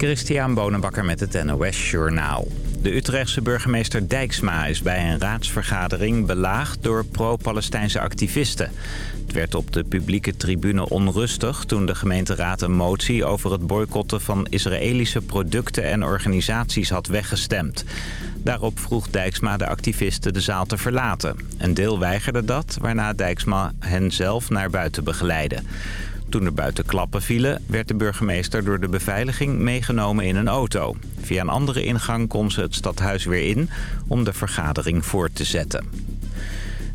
Christian Bonenbakker met het NOS Journaal. De Utrechtse burgemeester Dijksma is bij een raadsvergadering belaagd door pro-Palestijnse activisten. Het werd op de publieke tribune onrustig toen de gemeenteraad een motie over het boycotten van Israëlische producten en organisaties had weggestemd. Daarop vroeg Dijksma de activisten de zaal te verlaten. Een deel weigerde dat, waarna Dijksma hen zelf naar buiten begeleidde. Toen er buiten klappen vielen, werd de burgemeester door de beveiliging meegenomen in een auto. Via een andere ingang kon ze het stadhuis weer in om de vergadering voort te zetten.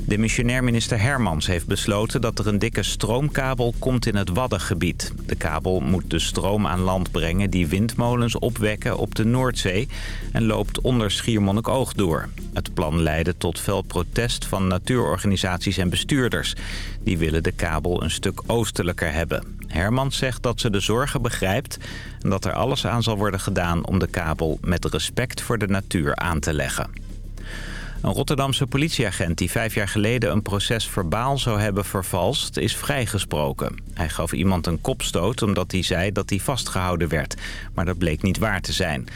De missionair minister Hermans heeft besloten dat er een dikke stroomkabel komt in het Waddengebied. De kabel moet de stroom aan land brengen die windmolens opwekken op de Noordzee en loopt onder Schiermonnikoog door. Het plan leidde tot fel protest van natuurorganisaties en bestuurders. Die willen de kabel een stuk oostelijker hebben. Hermans zegt dat ze de zorgen begrijpt en dat er alles aan zal worden gedaan om de kabel met respect voor de natuur aan te leggen. Een Rotterdamse politieagent die vijf jaar geleden een proces verbaal zou hebben vervalst, is vrijgesproken. Hij gaf iemand een kopstoot omdat hij zei dat hij vastgehouden werd. Maar dat bleek niet waar te zijn.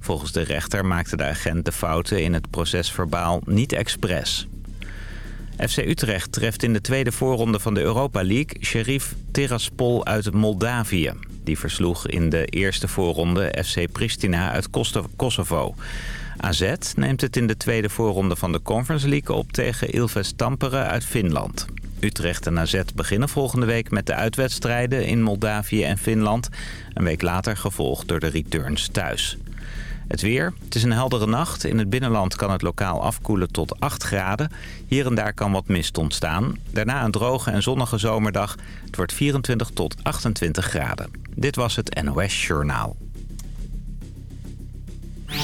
Volgens de rechter maakte de agent de fouten in het proces verbaal niet expres. FC Utrecht treft in de tweede voorronde van de Europa League Sheriff Tiraspol uit Moldavië. Die versloeg in de eerste voorronde FC Pristina uit Kosovo. AZ neemt het in de tweede voorronde van de Conference League op tegen Ilves Tampere uit Finland. Utrecht en AZ beginnen volgende week met de uitwedstrijden in Moldavië en Finland. Een week later gevolgd door de returns thuis. Het weer. Het is een heldere nacht. In het binnenland kan het lokaal afkoelen tot 8 graden. Hier en daar kan wat mist ontstaan. Daarna een droge en zonnige zomerdag. Het wordt 24 tot 28 graden. Dit was het NOS Journaal.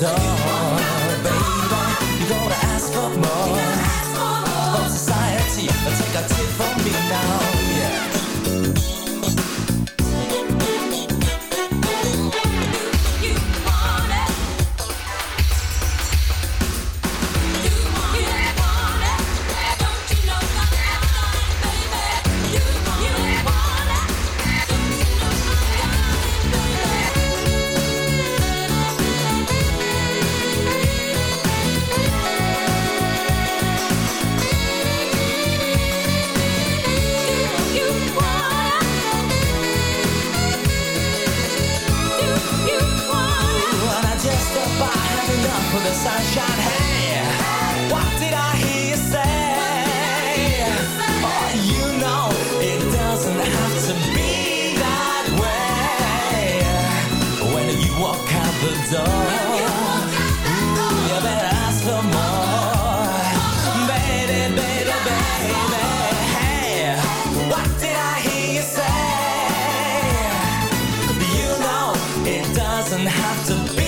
door, to.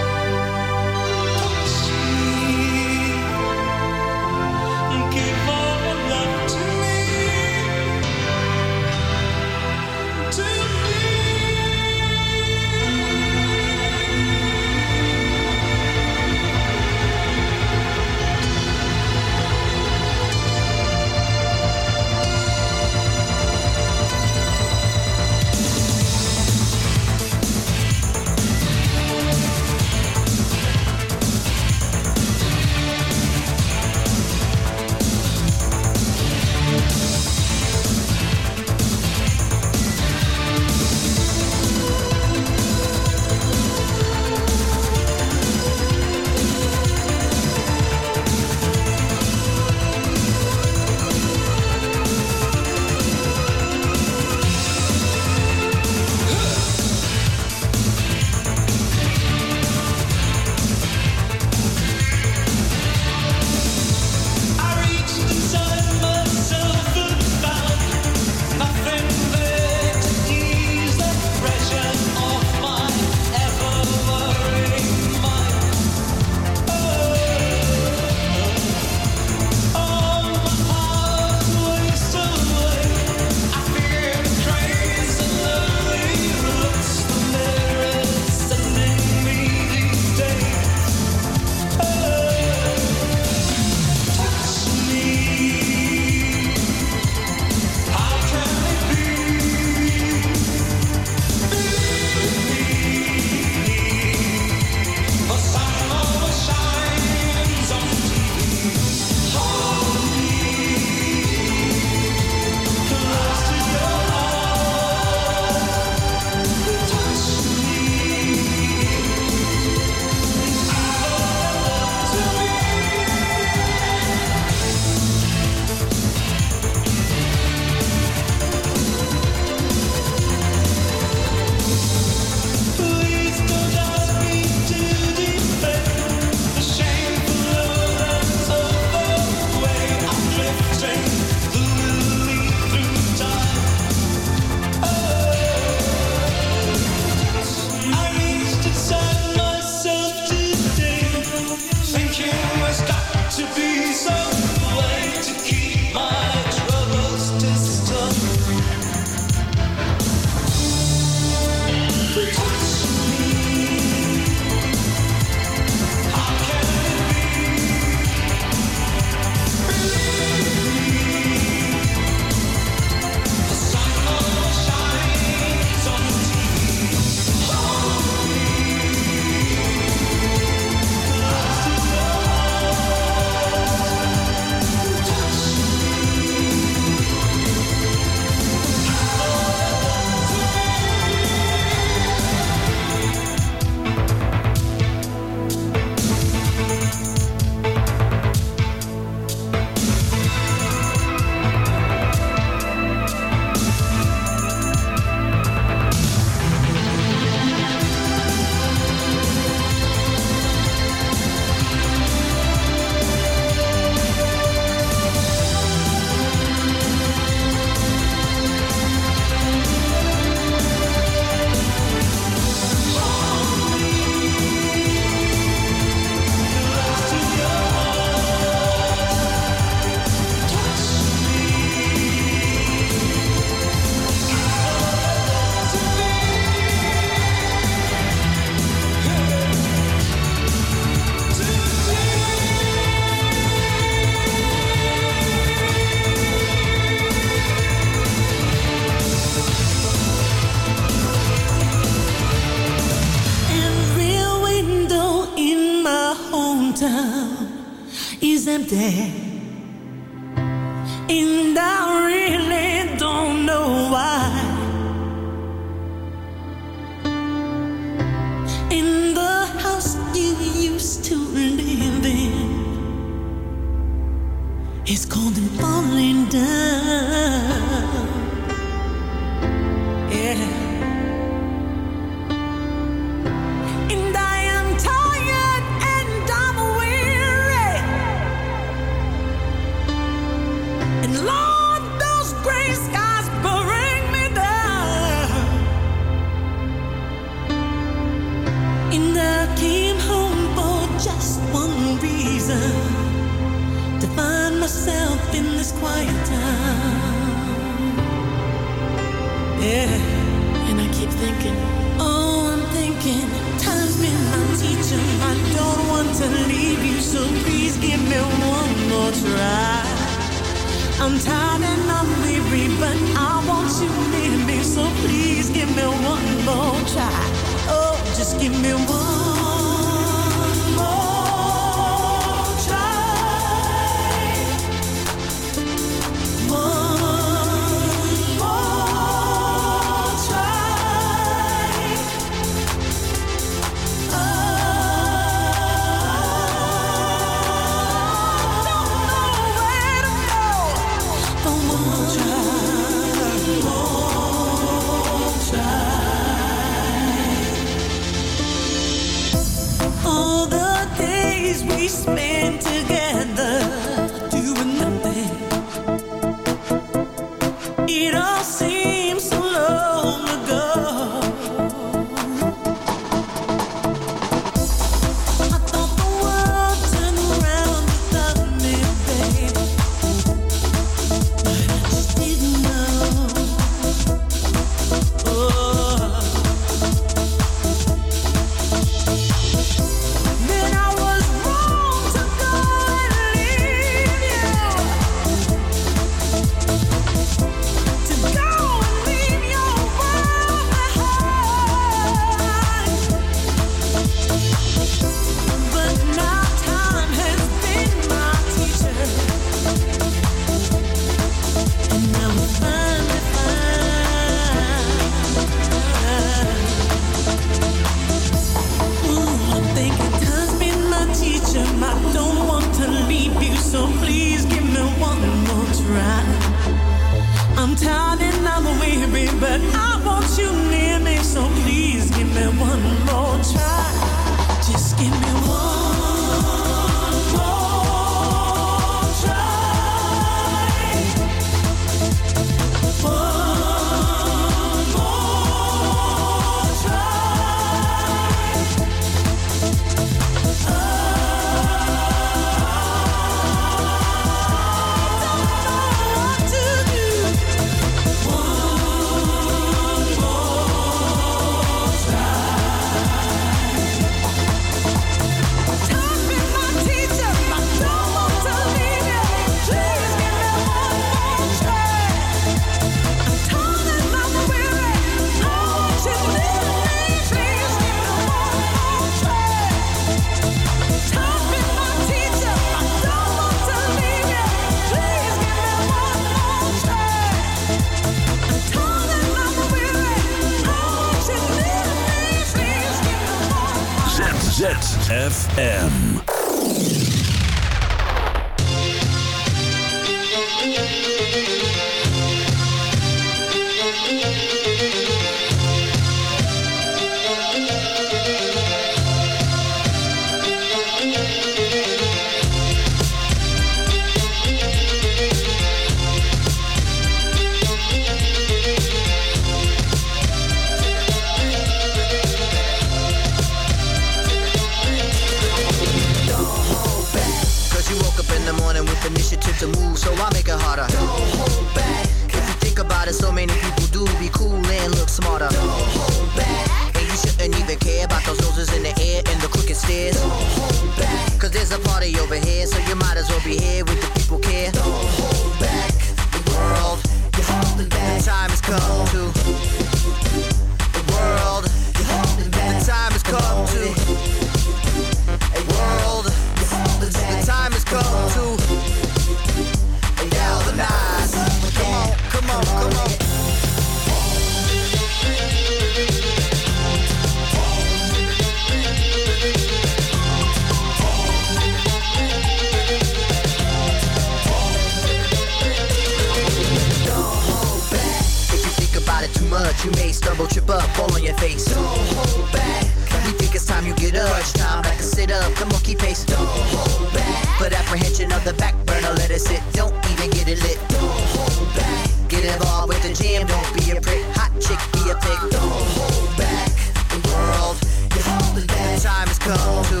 Fall on your face. Don't hold back. We think it's time you get up. Crunch time, back and sit up. Come on, keep pace. Don't hold back. Put apprehension on the back burner, let it sit. Don't even get it lit. Don't hold back. Get involved with the jam, don't be a prick. Hot chick, be a pick. Don't hold back. The world, you're holding back. The time has come to.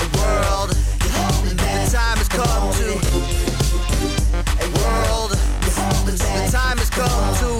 The world, you're holding back. The time has come to. A world, you're holding back. The time has come to.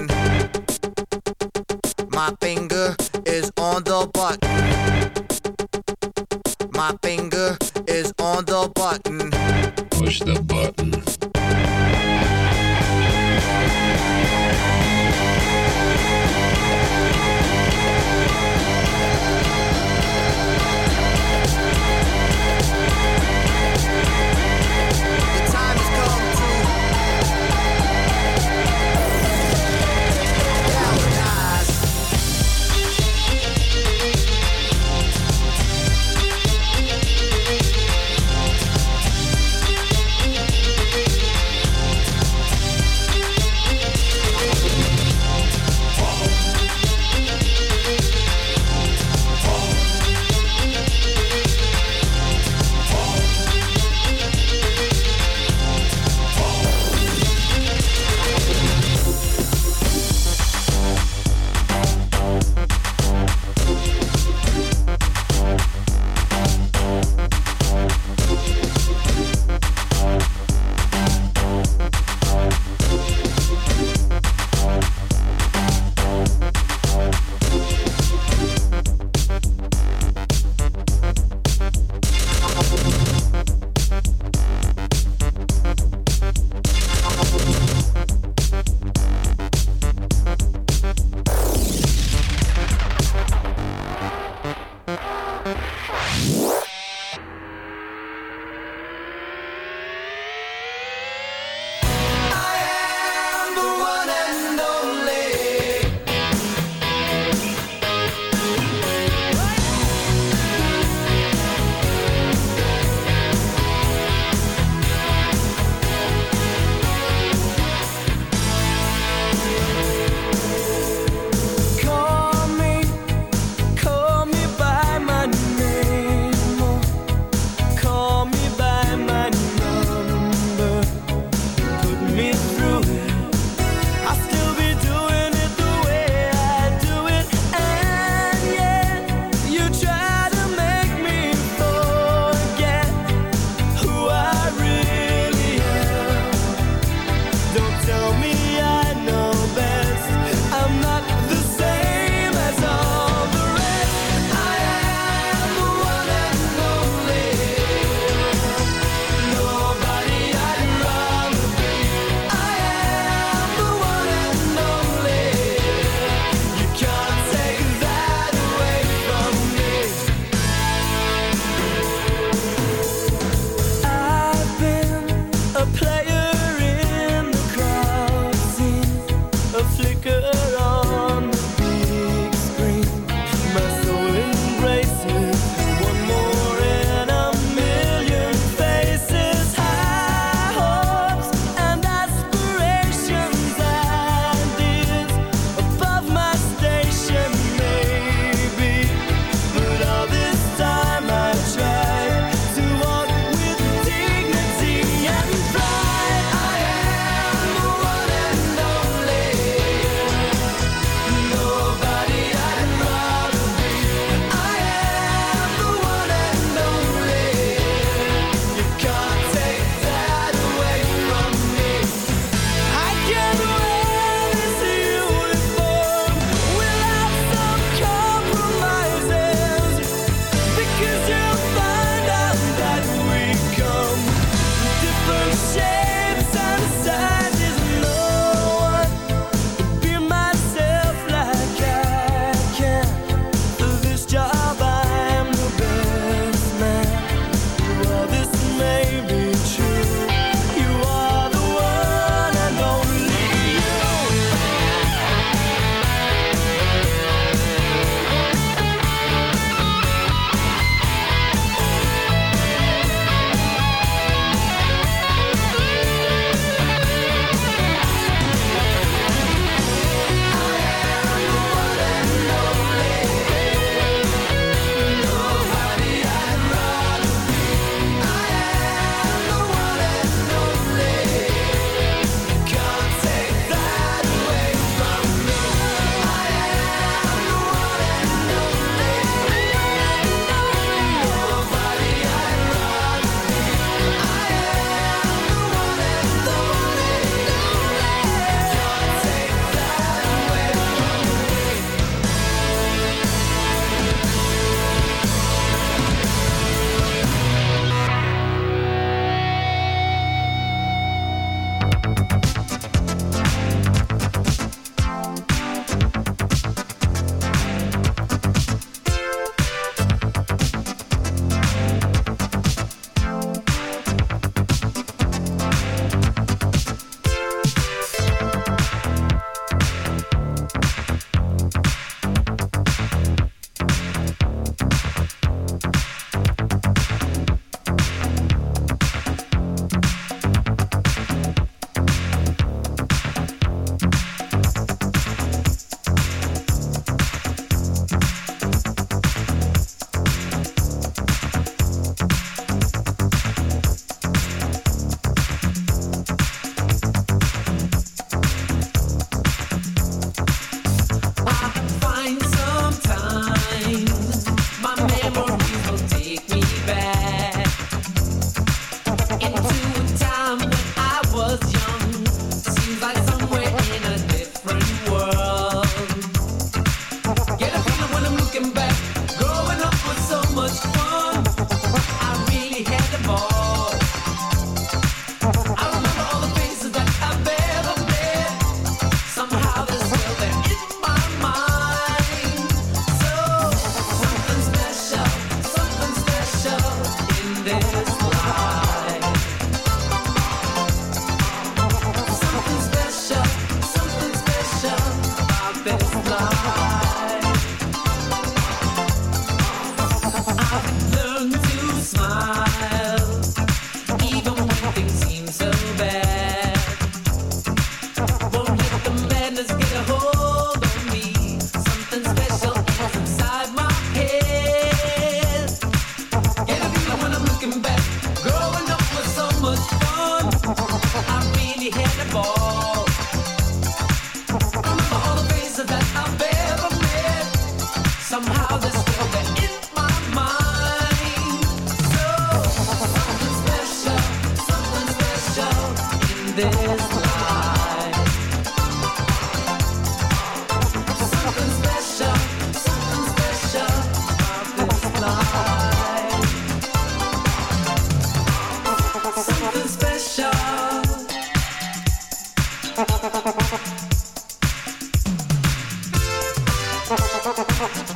Fuck.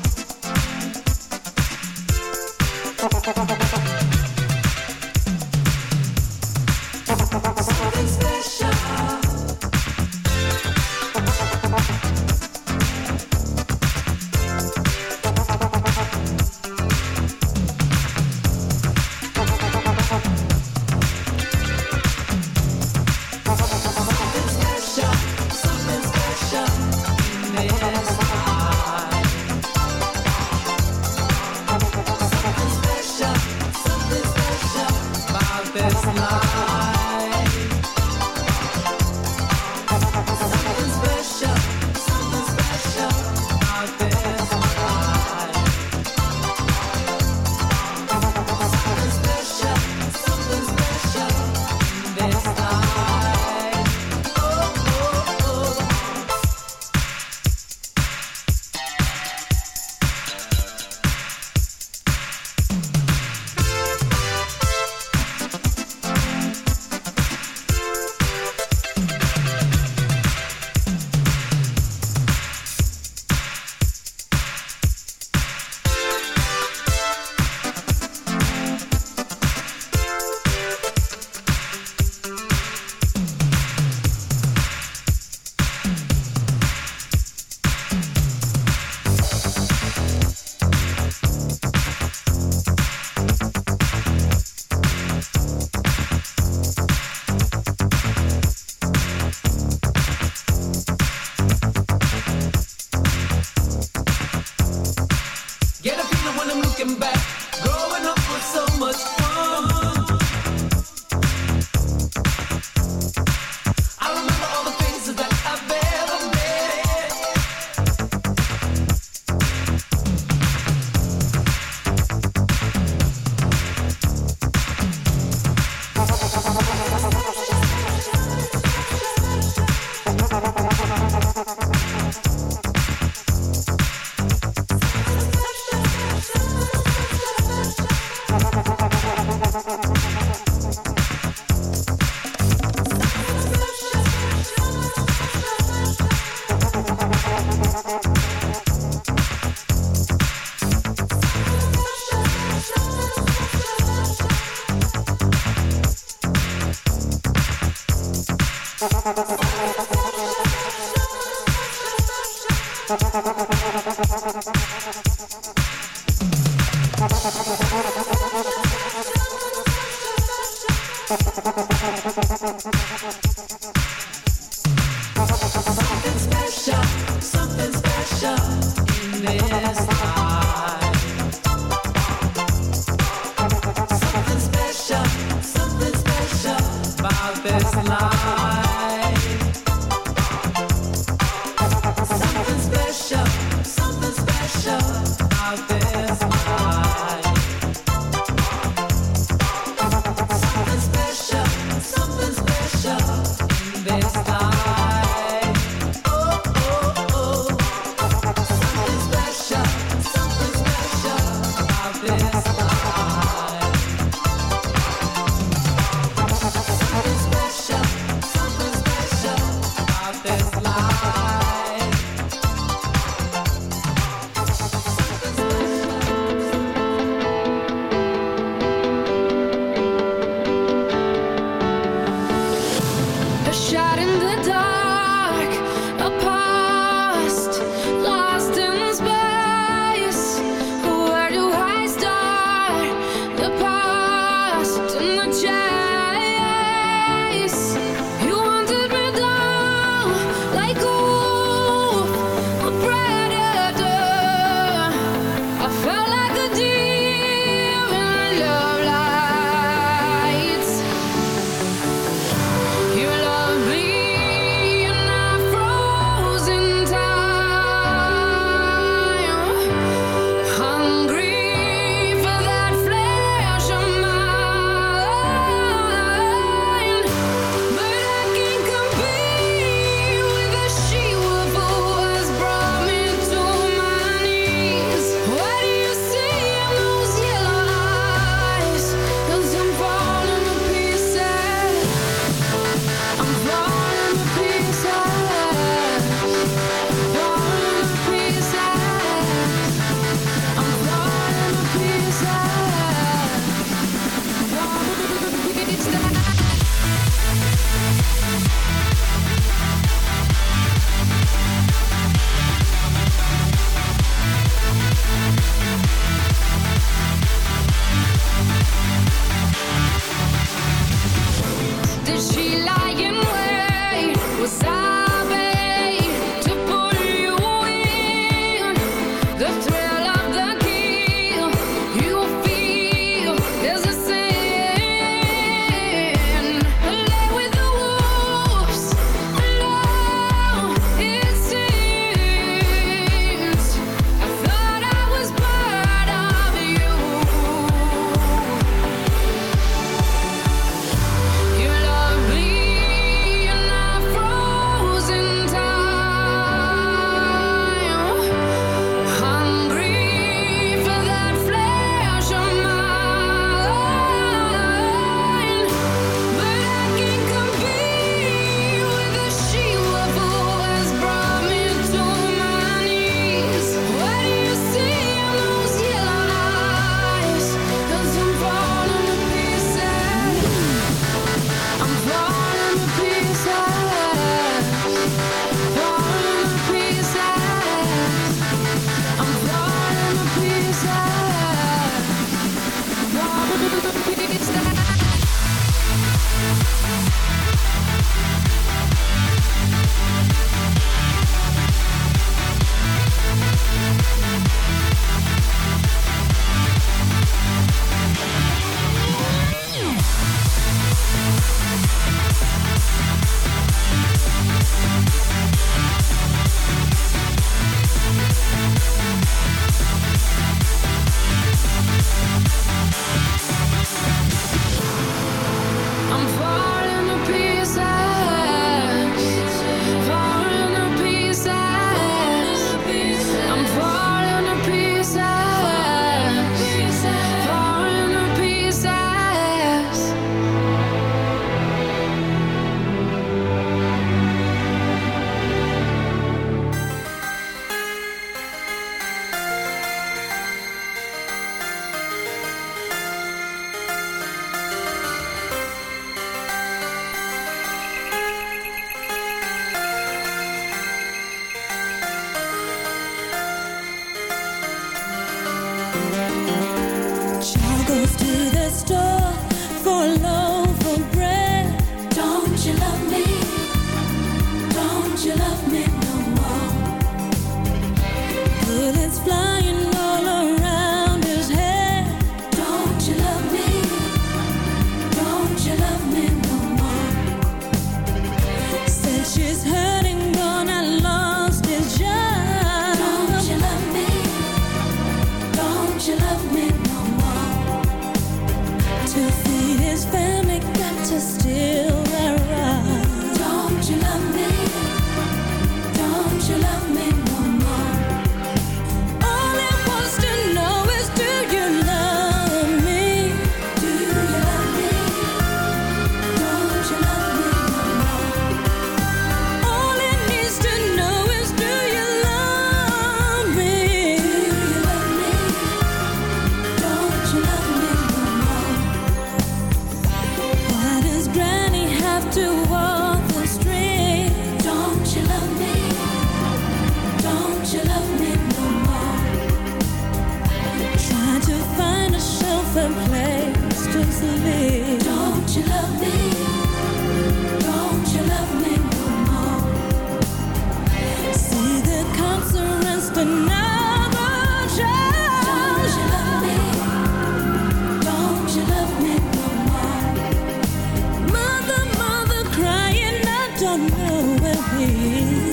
know where we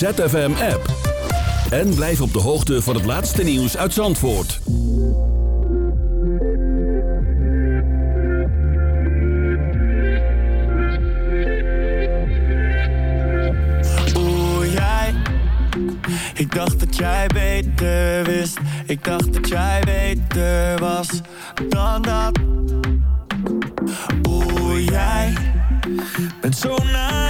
ZFM-app. En blijf op de hoogte van het laatste nieuws uit Zandvoort. Oeh, jij. Ik dacht dat jij beter wist. Ik dacht dat jij beter was dan dat. Oeh, jij. Bent zo naar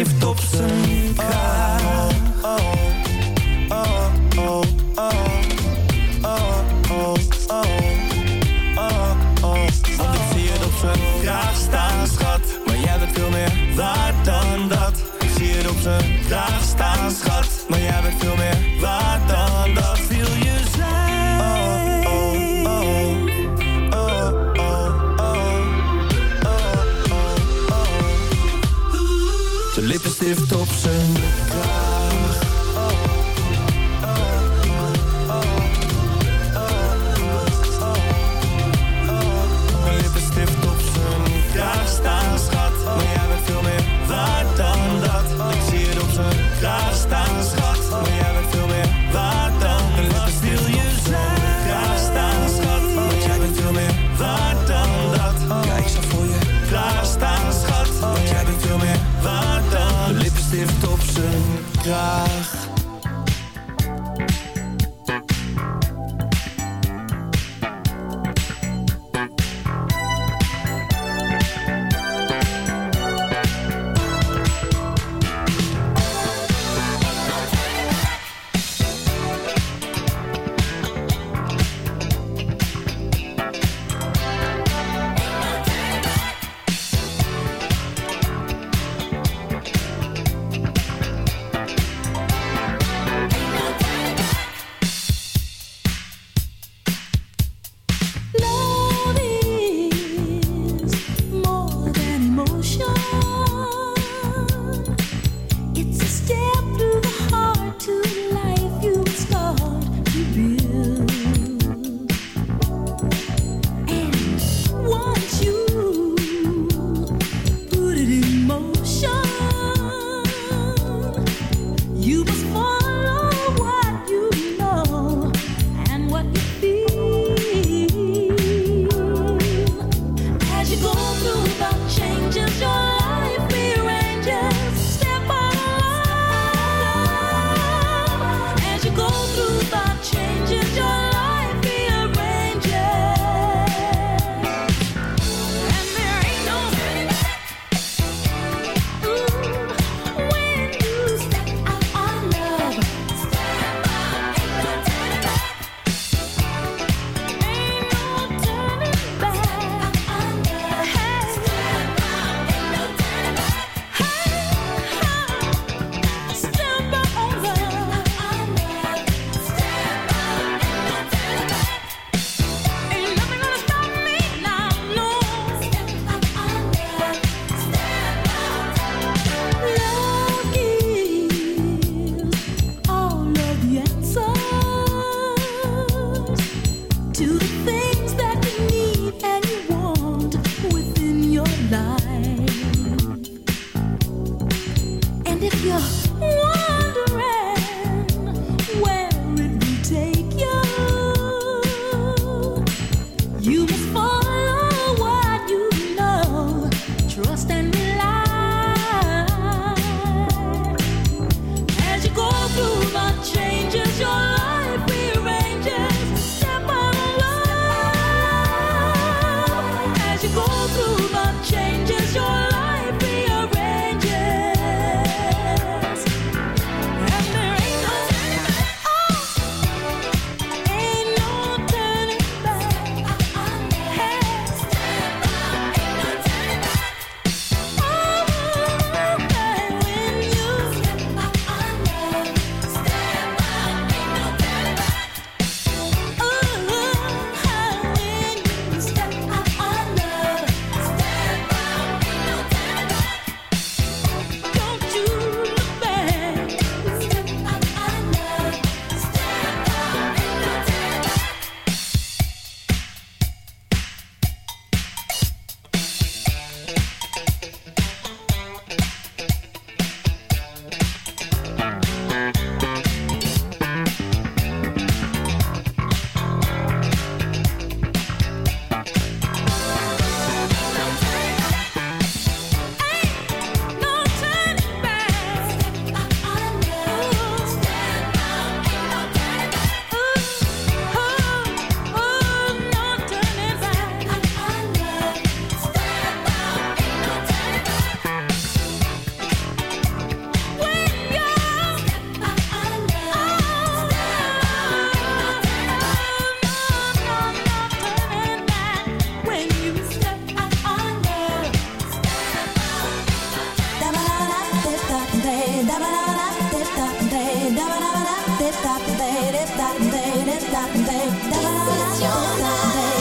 heeft op zijn. day, that day, that that that.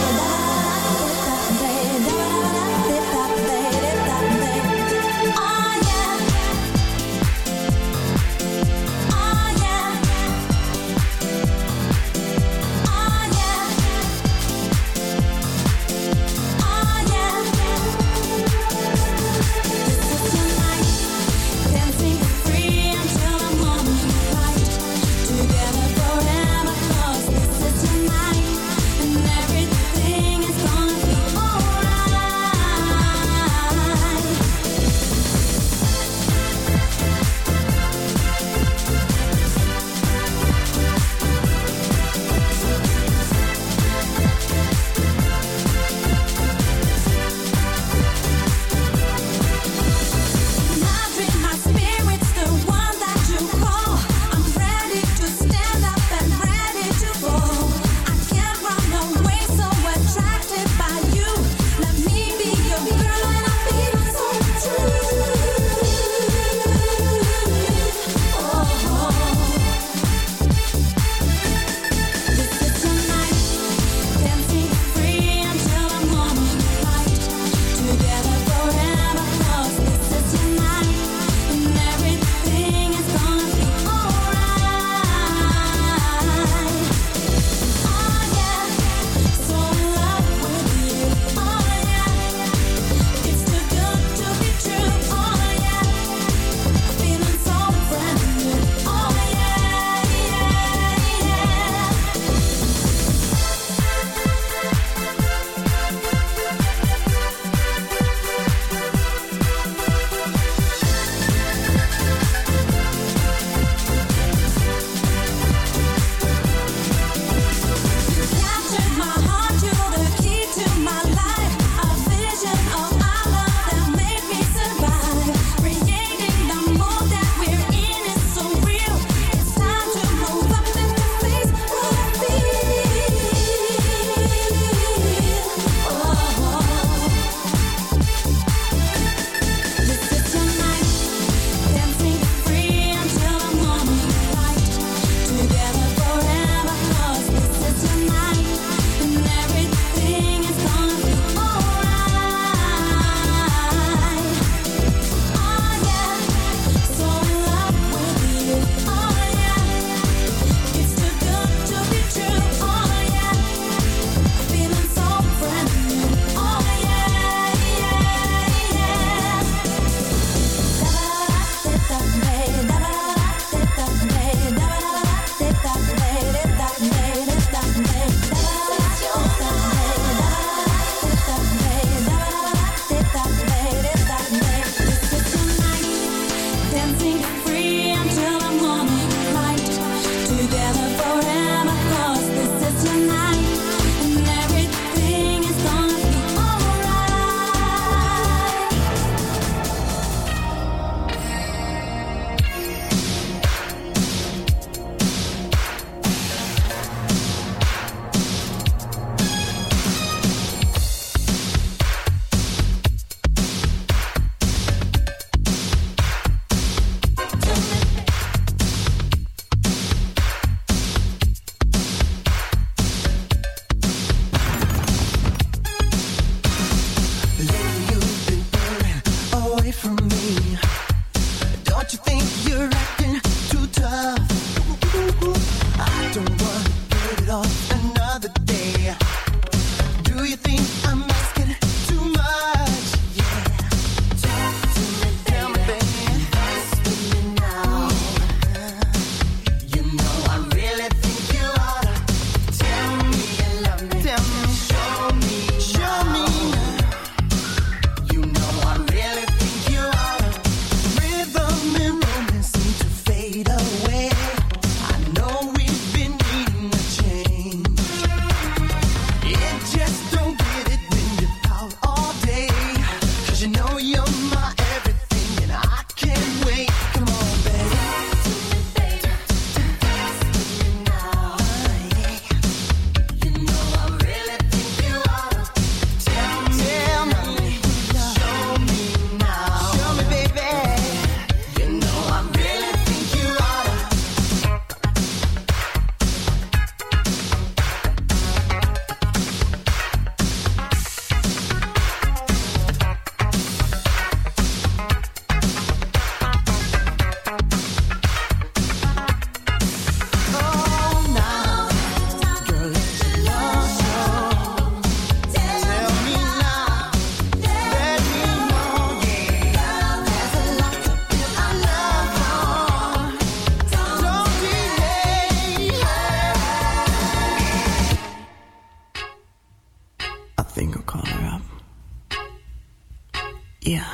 Yeah,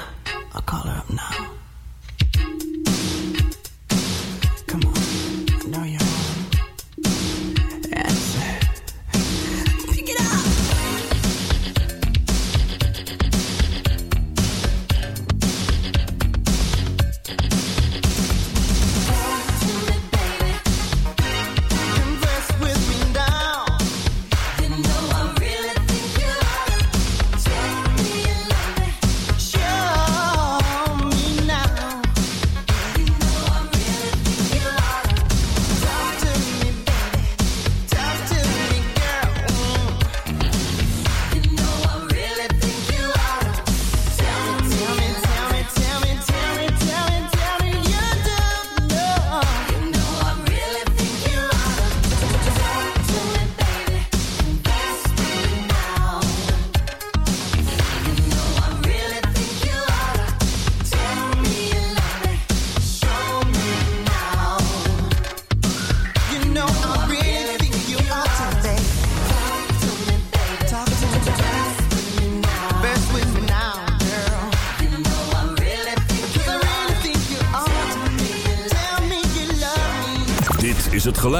I'll call her up now.